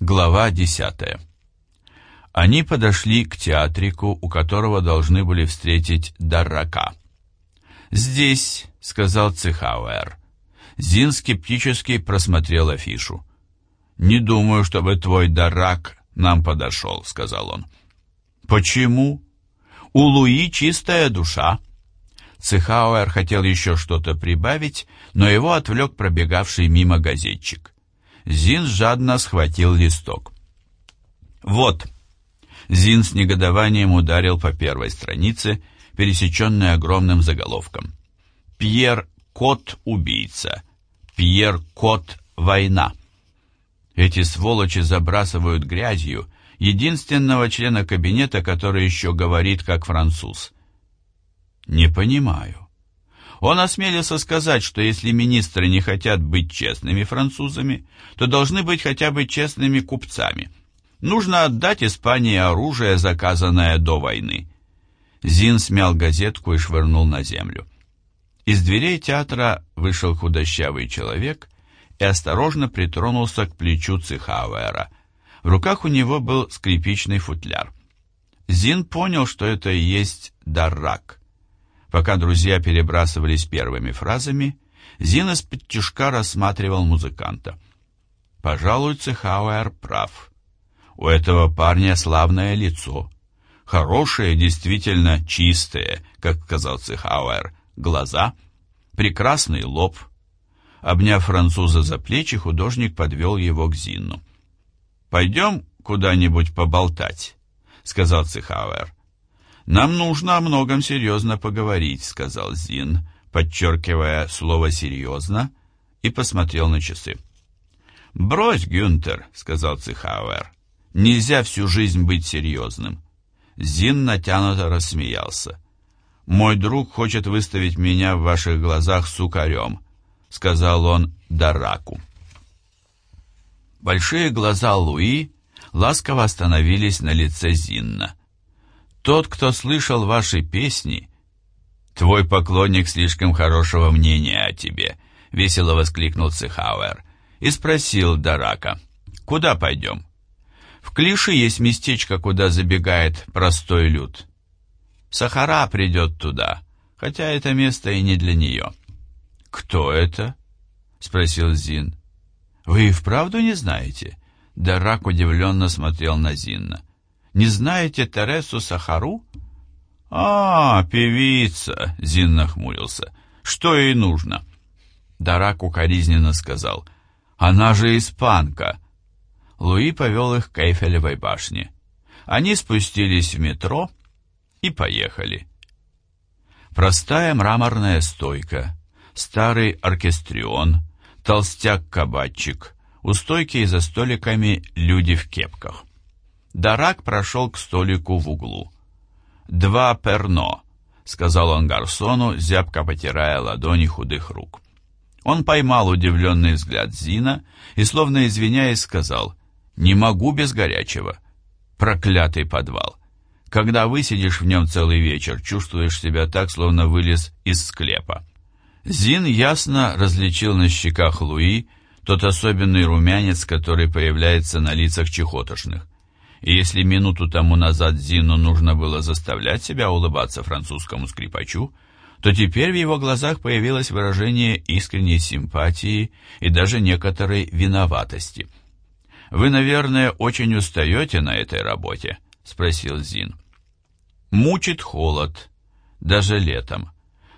Глава десятая. Они подошли к театрику, у которого должны были встретить Даррака. «Здесь», — сказал Цихауэр. Зин скептически просмотрел афишу. «Не думаю, чтобы твой Даррак нам подошел», — сказал он. «Почему?» «У Луи чистая душа». Цихауэр хотел еще что-то прибавить, но его отвлек пробегавший мимо газетчик. Зин жадно схватил листок. «Вот!» Зин с негодованием ударил по первой странице, пересеченной огромным заголовком. «Пьер Кот убийца. Пьер Кот война». Эти сволочи забрасывают грязью единственного члена кабинета, который еще говорит как француз. Не понимаю. Он осмелился сказать, что если министры не хотят быть честными французами, то должны быть хотя бы честными купцами. Нужно отдать Испании оружие, заказанное до войны. Зин смял газетку и швырнул на землю. Из дверей театра вышел худощавый человек и осторожно притронулся к плечу Цихауэра. В руках у него был скрипичный футляр. Зин понял, что это и есть даррак. Пока друзья перебрасывались первыми фразами, Зин из-под тяжка рассматривал музыканта. Пожалуй, Цехауэр прав. У этого парня славное лицо. Хорошее, действительно чистое, как сказал Цехауэр, глаза, прекрасный лоб. Обняв француза за плечи, художник подвел его к Зину. «Пойдем куда-нибудь поболтать», — сказал Цехауэр. «Нам нужно о многом серьезно поговорить», — сказал Зин, подчеркивая слово «серьезно», и посмотрел на часы. «Брось, Гюнтер», — сказал Цихауэр. «Нельзя всю жизнь быть серьезным». Зин натянуто рассмеялся. «Мой друг хочет выставить меня в ваших глазах сукарем», — сказал он Дараку. Большие глаза Луи ласково остановились на лице Зинна. Тот, кто слышал ваши песни, твой поклонник слишком хорошего мнения о тебе, весело воскликнул Цехауэр и спросил Дарака, куда пойдем? В Клише есть местечко, куда забегает простой люд. Сахара придет туда, хотя это место и не для нее. Кто это? спросил Зин. Вы и вправду не знаете? Дарак удивленно смотрел на Зинна. Не знаете Тересу Сахару?» «А, певица!» — Зин нахмурился. «Что ей нужно?» Дарак укоризненно сказал. «Она же испанка!» Луи повел их к Эйфелевой башне. Они спустились в метро и поехали. Простая мраморная стойка, старый оркестрион, толстяк-кабачик, у стойки и за столиками люди в кепках. Дарак прошел к столику в углу. «Два перно», — сказал он гарсону, зябко потирая ладони худых рук. Он поймал удивленный взгляд Зина и, словно извиняясь, сказал, «Не могу без горячего». Проклятый подвал. Когда высидишь в нем целый вечер, чувствуешь себя так, словно вылез из склепа. Зин ясно различил на щеках Луи тот особенный румянец, который появляется на лицах чехотошных. И если минуту тому назад Зину нужно было заставлять себя улыбаться французскому скрипачу, то теперь в его глазах появилось выражение искренней симпатии и даже некоторой виноватости. «Вы, наверное, очень устаете на этой работе?» — спросил Зин. «Мучит холод, даже летом».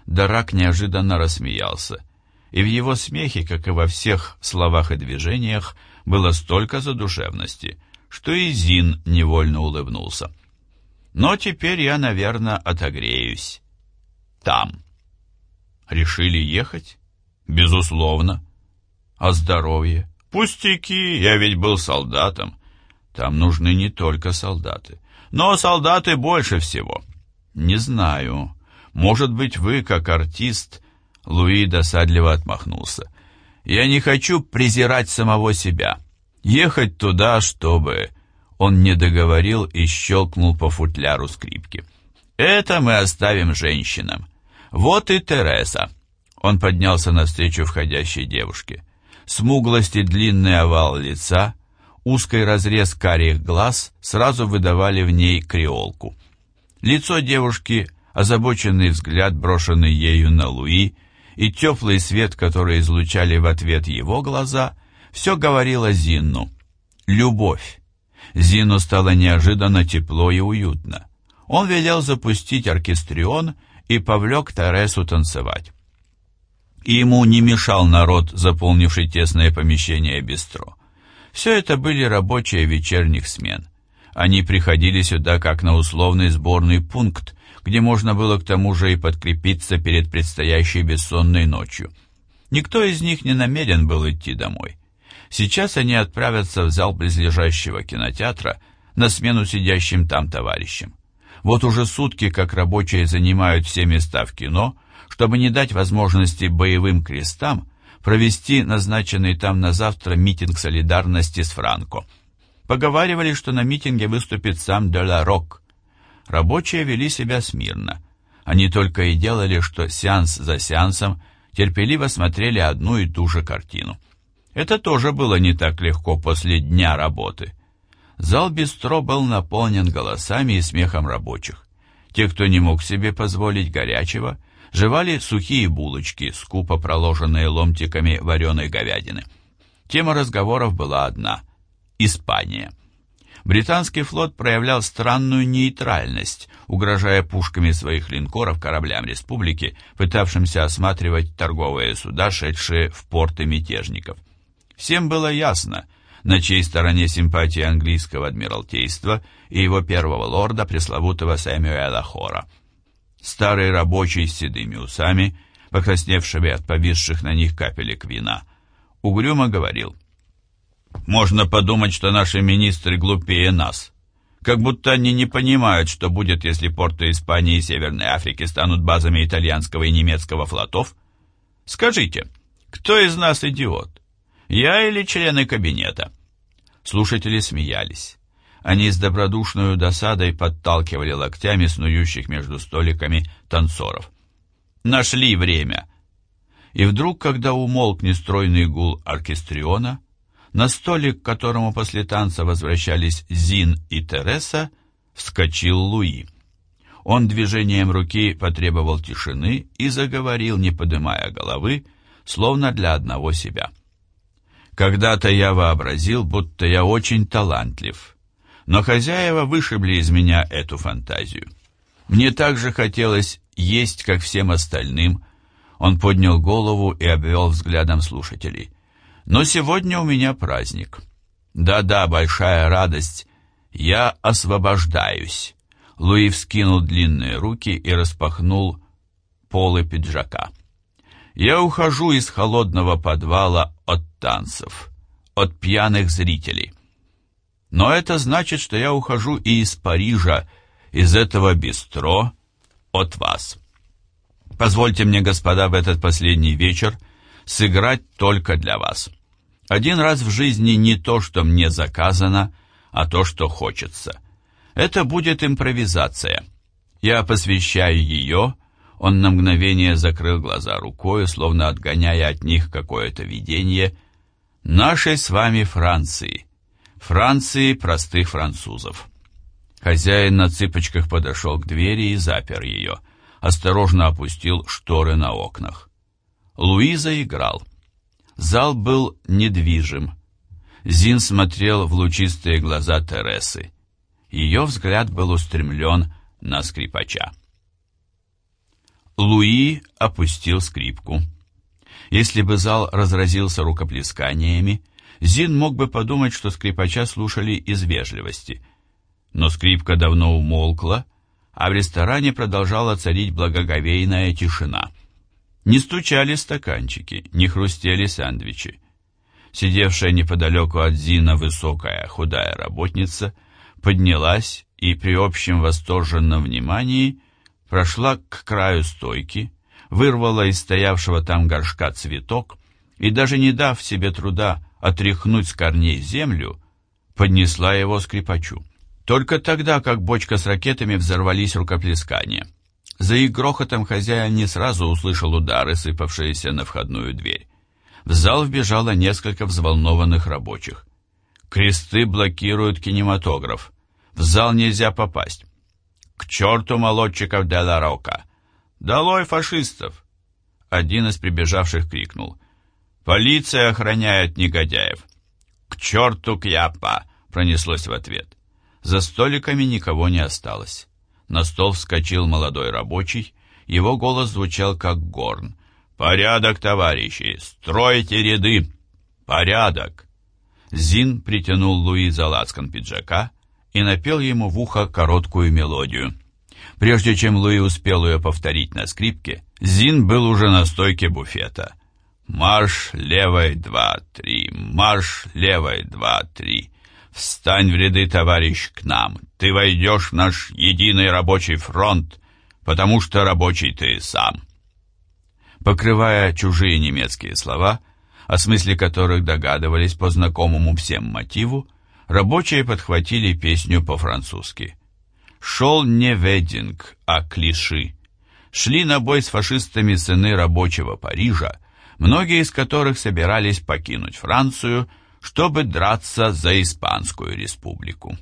Дарак неожиданно рассмеялся, и в его смехе, как и во всех словах и движениях, было столько задушевности, что и Зин невольно улыбнулся. Но теперь я, наверное, отогреюсь. Там. Решили ехать? Безусловно. А здоровье? Пустяки, я ведь был солдатом. Там нужны не только солдаты. Но солдаты больше всего. Не знаю. Может быть, вы, как артист... Луи досадливо отмахнулся. «Я не хочу презирать самого себя. Ехать туда, чтобы...» Он не договорил и щелкнул по футляру скрипки. «Это мы оставим женщинам. Вот и Тереса». Он поднялся навстречу входящей девушке. Смуглость и длинный овал лица, Узкий разрез карих глаз сразу выдавали в ней креолку. Лицо девушки, озабоченный взгляд, брошенный ею на Луи, и теплый свет, который излучали в ответ его глаза, все говорило Зинну. Любовь. Зину стало неожиданно тепло и уютно. Он велел запустить оркестрион и повлек Тересу танцевать. И ему не мешал народ, заполнивший тесное помещение бистро. Все это были рабочие вечерних смен. Они приходили сюда как на условный сборный пункт, где можно было к тому же и подкрепиться перед предстоящей бессонной ночью. Никто из них не намерен был идти домой. Сейчас они отправятся в зал близлежащего кинотеатра на смену сидящим там товарищам. Вот уже сутки, как рабочие занимают все места в кино, чтобы не дать возможности боевым крестам провести назначенный там на завтра митинг солидарности с Франко. Поговаривали, что на митинге выступит сам Де Рок. Рабочие вели себя смирно. Они только и делали, что сеанс за сеансом терпеливо смотрели одну и ту же картину. Это тоже было не так легко после дня работы. Зал бистро был наполнен голосами и смехом рабочих. Те, кто не мог себе позволить горячего, жевали сухие булочки, скупо проложенные ломтиками вареной говядины. Тема разговоров была одна – Испания. Британский флот проявлял странную нейтральность, угрожая пушками своих линкоров кораблям республики, пытавшимся осматривать торговые суда, шедшие в порты мятежников. Всем было ясно, на чьей стороне симпатии английского адмиралтейства и его первого лорда, пресловутого Сэмюэла Хора. Старый рабочий с седыми усами, покрасневшими от повисших на них капелек вина, угрюмо говорил, «Можно подумать, что наши министры глупее нас, как будто они не понимают, что будет, если порты Испании и Северной Африки станут базами итальянского и немецкого флотов. Скажите, кто из нас идиот?» Я или члены кабинета?» Слушатели смеялись. Они с добродушной досадой подталкивали локтями снующих между столиками танцоров. «Нашли время!» И вдруг, когда умолк нестройный гул оркестриона, на столик, к которому после танца возвращались Зин и Тереса, вскочил Луи. Он движением руки потребовал тишины и заговорил, не поднимая головы, словно для одного себя. Когда-то я вообразил, будто я очень талантлив, но хозяева вышибли из меня эту фантазию. Мне также хотелось есть, как всем остальным. Он поднял голову и обвел взглядом слушателей. Но сегодня у меня праздник. Да-да, большая радость. Я освобождаюсь. Луи вскинул длинные руки и распахнул полы пиджака. Я ухожу из холодного подвала от танцев, от пьяных зрителей. Но это значит, что я ухожу и из Парижа, из этого бистро, от вас. Позвольте мне, господа, в этот последний вечер сыграть только для вас. Один раз в жизни не то, что мне заказано, а то, что хочется. Это будет импровизация. Я посвящаю ее он на мгновение закрыл глаза рукой, словно отгоняя от них какое-то видение. «Нашей с вами Франции. Франции простых французов». Хозяин на цыпочках подошел к двери и запер ее. Осторожно опустил шторы на окнах. Луиза играл. Зал был недвижим. Зин смотрел в лучистые глаза Тересы. Ее взгляд был устремлен на скрипача. Луи опустил скрипку. Если бы зал разразился рукоплесканиями, Зин мог бы подумать, что скрипача слушали из вежливости. Но скрипка давно умолкла, а в ресторане продолжала царить благоговейная тишина. Не стучали стаканчики, не хрустели сэндвичи. Сидевшая неподалеку от Зина высокая худая работница поднялась и при общем восторженном внимании прошла к краю стойки, вырвала из стоявшего там горшка цветок и, даже не дав себе труда отряхнуть с корней землю, поднесла его скрипачу. Только тогда, как бочка с ракетами, взорвались рукоплескания. За их грохотом хозяин не сразу услышал удары, сыпавшиеся на входную дверь. В зал вбежало несколько взволнованных рабочих. Кресты блокируют кинематограф. В зал нельзя попасть. К черту молодчиков де ла Рока! Долой фашистов! Один из прибежавших крикнул. Полиция охраняет негодяев. К черту Кьяпа! Пронеслось в ответ. За столиками никого не осталось. На стол вскочил молодой рабочий, его голос звучал как горн. «Порядок, товарищи! Стройте ряды! Порядок!» Зин притянул Луи за лацкан пиджака и напел ему в ухо короткую мелодию. Прежде чем Луи успел ее повторить на скрипке, Зин был уже на стойке буфета. «Марш левой два-три, марш левой два-три!» Встань в ряды, товарищ, к нам. Ты войдешь в наш единый рабочий фронт, потому что рабочий ты сам. Покрывая чужие немецкие слова, о смысле которых догадывались по знакомому всем мотиву, рабочие подхватили песню по-французски. Шел не вединг, а клиши. Шли на бой с фашистами сыны рабочего Парижа, многие из которых собирались покинуть Францию – чтобы драться за Испанскую республику.